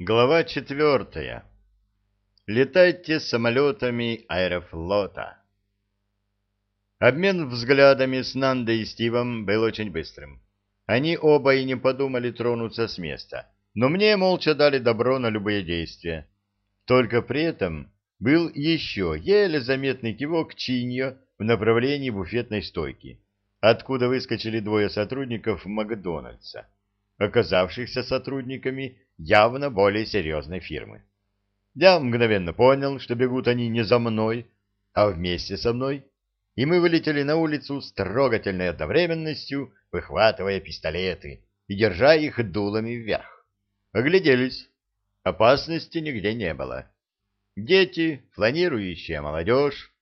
Глава четвертая. Летайте самолетами аэрофлота. Обмен взглядами с Нандой и Стивом был очень быстрым. Они оба и не подумали тронуться с места, но мне молча дали добро на любые действия. Только при этом был еще еле заметный кивок Чиньо в направлении буфетной стойки, откуда выскочили двое сотрудников Макдональдса, оказавшихся сотрудниками явно более серьезной фирмы. Я мгновенно понял, что бегут они не за мной, а вместе со мной, и мы вылетели на улицу с трогательной одновременностью, выхватывая пистолеты и держа их дулами вверх. Огляделись. Опасности нигде не было. Дети, фланирующая молодежь,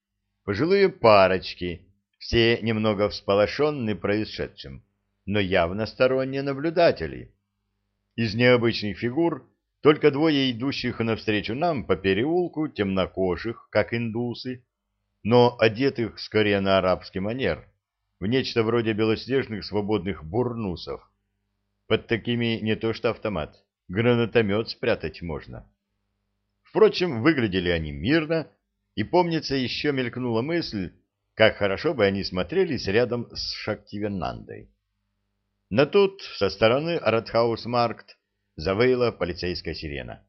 пожилые парочки, все немного всполошенные происшедшим, но явно сторонние наблюдатели. Из необычных фигур только двое идущих навстречу нам по переулку темнокожих, как индусы, но одетых скорее на арабский манер, в нечто вроде белоснежных свободных бурнусов. Под такими не то что автомат, гранатомет спрятать можно. Впрочем, выглядели они мирно, и, помнится, еще мелькнула мысль, как хорошо бы они смотрелись рядом с Шактивенандой. Но тут со стороны Радхаус-Маркт завыла полицейская сирена.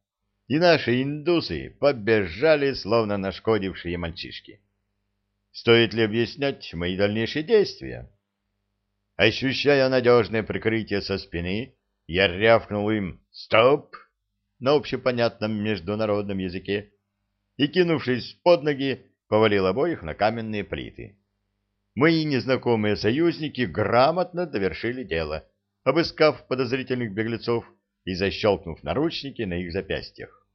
И наши индусы побежали, словно нашкодившие мальчишки. Стоит ли объяснять мои дальнейшие действия? Ощущая надежное прикрытие со спины, я рявкнул им «Стоп!» на общепонятном международном языке и, кинувшись под ноги, повалил обоих на каменные плиты. Мои незнакомые союзники грамотно довершили дело, обыскав подозрительных беглецов и защелкнув наручники на их запястьях.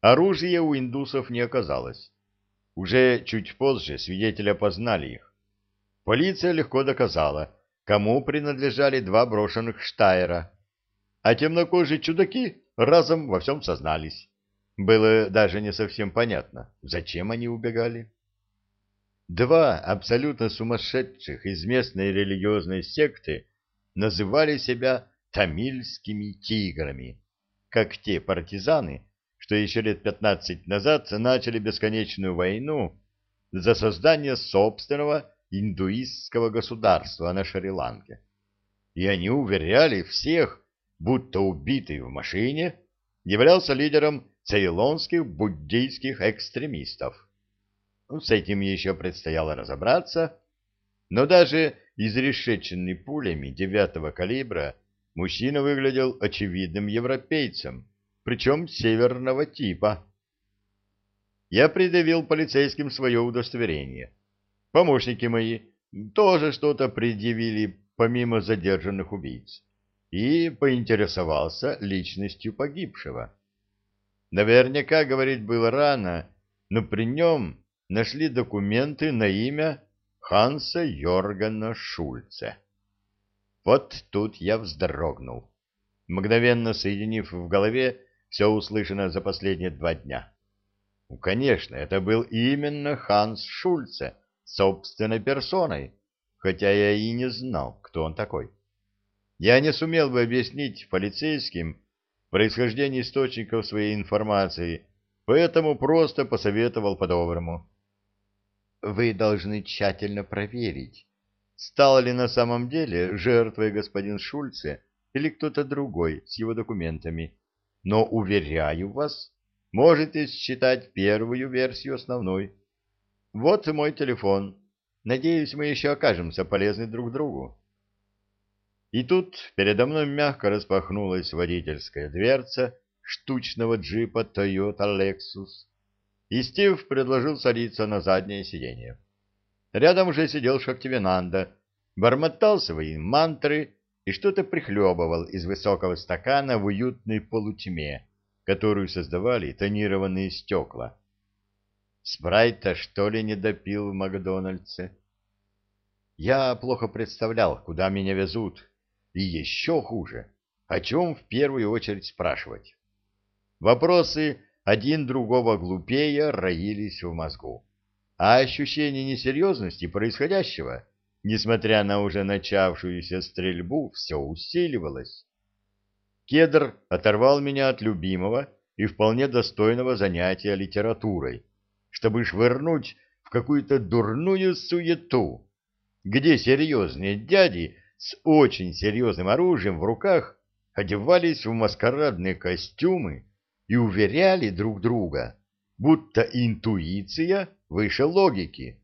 Оружия у индусов не оказалось. Уже чуть позже свидетели опознали их. Полиция легко доказала, кому принадлежали два брошенных Штайра, а темнокожие чудаки разом во всем сознались. Было даже не совсем понятно, зачем они убегали. Два абсолютно сумасшедших из местной религиозной секты называли себя тамильскими тиграми, как те партизаны, что еще лет пятнадцать назад начали бесконечную войну за создание собственного индуистского государства на Шри-Ланке. И они уверяли всех, будто убитый в машине являлся лидером цейлонских буддийских экстремистов. С этим еще предстояло разобраться, но даже изрешеченный пулями девятого калибра мужчина выглядел очевидным европейцем, причем северного типа. Я предъявил полицейским свое удостоверение. Помощники мои тоже что-то предъявили помимо задержанных убийц и поинтересовался личностью погибшего. Наверняка говорить было рано, но при нем нашли документы на имя Ханса Йоргана Шульце. Вот тут я вздрогнул, мгновенно соединив в голове все услышанное за последние два дня. Ну, конечно, это был именно Ханс Шульце, собственной персоной, хотя я и не знал, кто он такой. Я не сумел бы объяснить полицейским происхождение источников своей информации, поэтому просто посоветовал по-доброму вы должны тщательно проверить, стал ли на самом деле жертвой господин Шульце или кто-то другой с его документами. Но, уверяю вас, можете считать первую версию основной. Вот мой телефон. Надеюсь, мы еще окажемся полезны друг другу. И тут передо мной мягко распахнулась водительская дверца штучного джипа Toyota Lexus и Стив предложил садиться на заднее сиденье. Рядом уже сидел Шактивенанда, бормотал свои мантры и что-то прихлебывал из высокого стакана в уютной полутьме, которую создавали тонированные стекла. Спрайта, что ли, не допил в Макдональдсе? Я плохо представлял, куда меня везут, и еще хуже, о чем в первую очередь спрашивать. Вопросы один другого глупее роились в мозгу. А ощущение несерьезности происходящего, несмотря на уже начавшуюся стрельбу, все усиливалось. Кедр оторвал меня от любимого и вполне достойного занятия литературой, чтобы швырнуть в какую-то дурную суету, где серьезные дяди с очень серьезным оружием в руках одевались в маскарадные костюмы и уверяли друг друга, будто интуиция выше логики,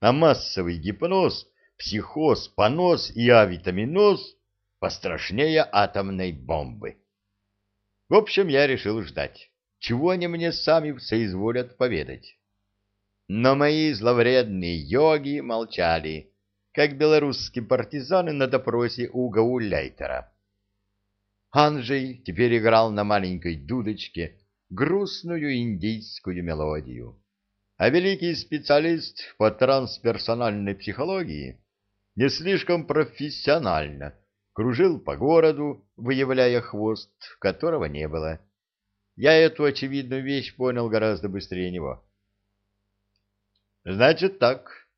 а массовый гипноз, психоз, понос и авитаминоз пострашнее атомной бомбы. В общем, я решил ждать, чего они мне сами соизволят поведать. Но мои зловредные йоги молчали, как белорусские партизаны на допросе у Гауляйтера. Анжей теперь играл на маленькой дудочке грустную индийскую мелодию, а великий специалист по трансперсональной психологии не слишком профессионально кружил по городу, выявляя хвост, которого не было. Я эту очевидную вещь понял гораздо быстрее него. «Значит так»,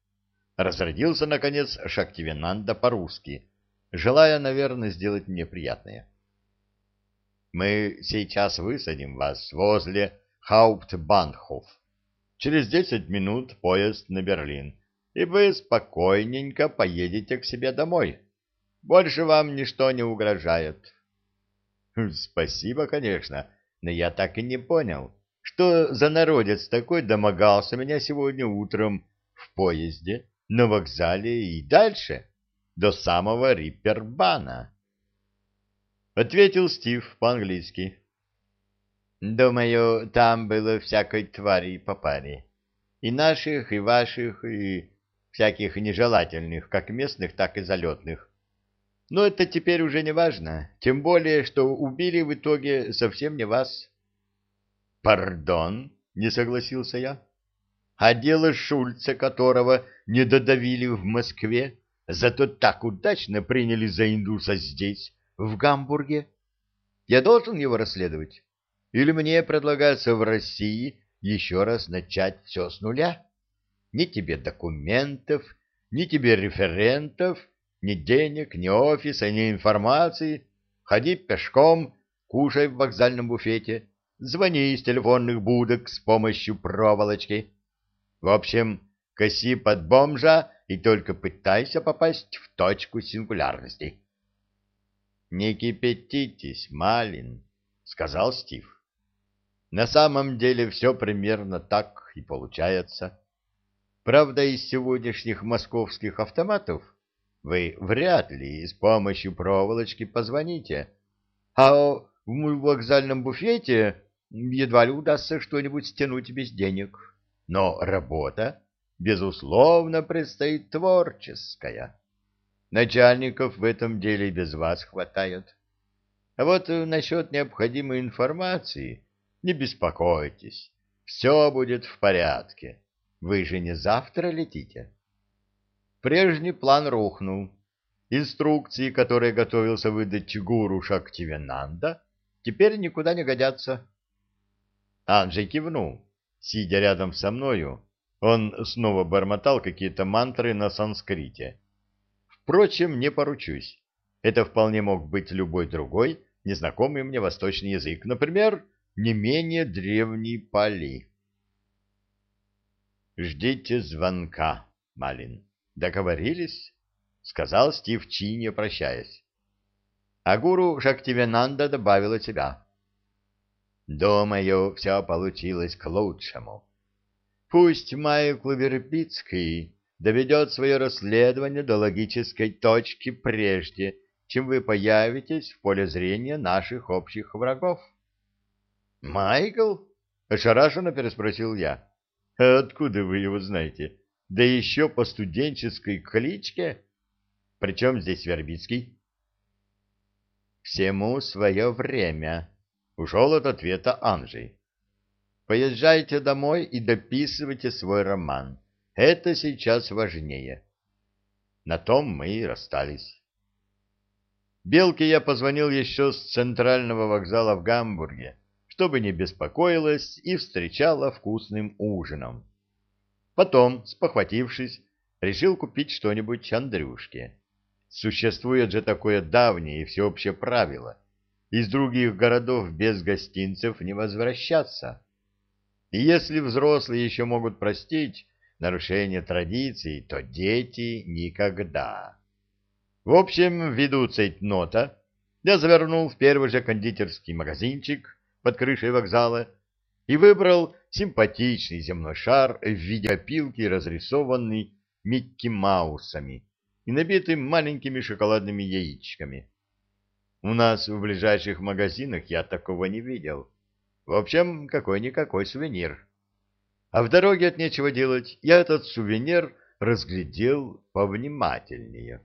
Разродился, наконец, Шактивенанда по-русски, желая, наверное, сделать мне приятное. «Мы сейчас высадим вас возле Хауптбанхоф. Через десять минут поезд на Берлин, и вы спокойненько поедете к себе домой. Больше вам ничто не угрожает». «Спасибо, конечно, но я так и не понял, что за народец такой домогался меня сегодня утром в поезде» на вокзале и дальше, до самого Риппербана. Ответил Стив по-английски. Думаю, там было всякой твари по паре. И наших, и ваших, и всяких нежелательных, как местных, так и залетных. Но это теперь уже не важно, тем более, что убили в итоге совсем не вас. «Пардон», — не согласился я а дело Шульца, которого не додавили в Москве, зато так удачно приняли за индуса здесь, в Гамбурге. Я должен его расследовать? Или мне предлагается в России еще раз начать все с нуля? Ни тебе документов, ни тебе референтов, ни денег, ни офиса, ни информации. Ходи пешком, кушай в вокзальном буфете, звони из телефонных будок с помощью проволочки. В общем, коси под бомжа и только пытайся попасть в точку сингулярности. — Не кипятитесь, Малин, — сказал Стив. — На самом деле все примерно так и получается. Правда, из сегодняшних московских автоматов вы вряд ли с помощью проволочки позвоните, а в вокзальном буфете едва ли удастся что-нибудь стянуть без денег. Но работа, безусловно, предстоит творческая. Начальников в этом деле без вас хватает. А вот насчет необходимой информации не беспокойтесь, все будет в порядке. Вы же не завтра летите. Прежний план рухнул. Инструкции, которые готовился выдать гуру Шактивенанда, теперь никуда не годятся. Анджей кивнул. Сидя рядом со мною, он снова бормотал какие-то мантры на санскрите. Впрочем, не поручусь. Это вполне мог быть любой другой, незнакомый мне восточный язык, например, не менее древний пали. «Ждите звонка, Малин. Договорились?» — сказал Стив Чине, прощаясь. А гуру Шактивенанда добавила тебя. Думаю, все получилось к лучшему. Пусть Майкл Вербицкий доведет свое расследование до логической точки прежде, чем вы появитесь в поле зрения наших общих врагов. — Майкл? — ошарашенно переспросил я. — Откуда вы его знаете? Да еще по студенческой кличке? Причем здесь Вербицкий? — Всему свое время, Ушел от ответа Анжей. Поезжайте домой и дописывайте свой роман. Это сейчас важнее. На том мы и расстались. Белке я позвонил еще с центрального вокзала в Гамбурге, чтобы не беспокоилась и встречала вкусным ужином. Потом, спохватившись, решил купить что-нибудь Андрюшке. Существует же такое давнее и всеобщее правило — из других городов без гостинцев не возвращаться. И если взрослые еще могут простить нарушение традиций, то дети никогда. В общем, ввиду цейтнота, я завернул в первый же кондитерский магазинчик под крышей вокзала и выбрал симпатичный земной шар в виде опилки, разрисованный Микки Маусами и набитым маленькими шоколадными яичками. У нас в ближайших магазинах я такого не видел. В общем, какой-никакой сувенир. А в дороге от нечего делать я этот сувенир разглядел повнимательнее.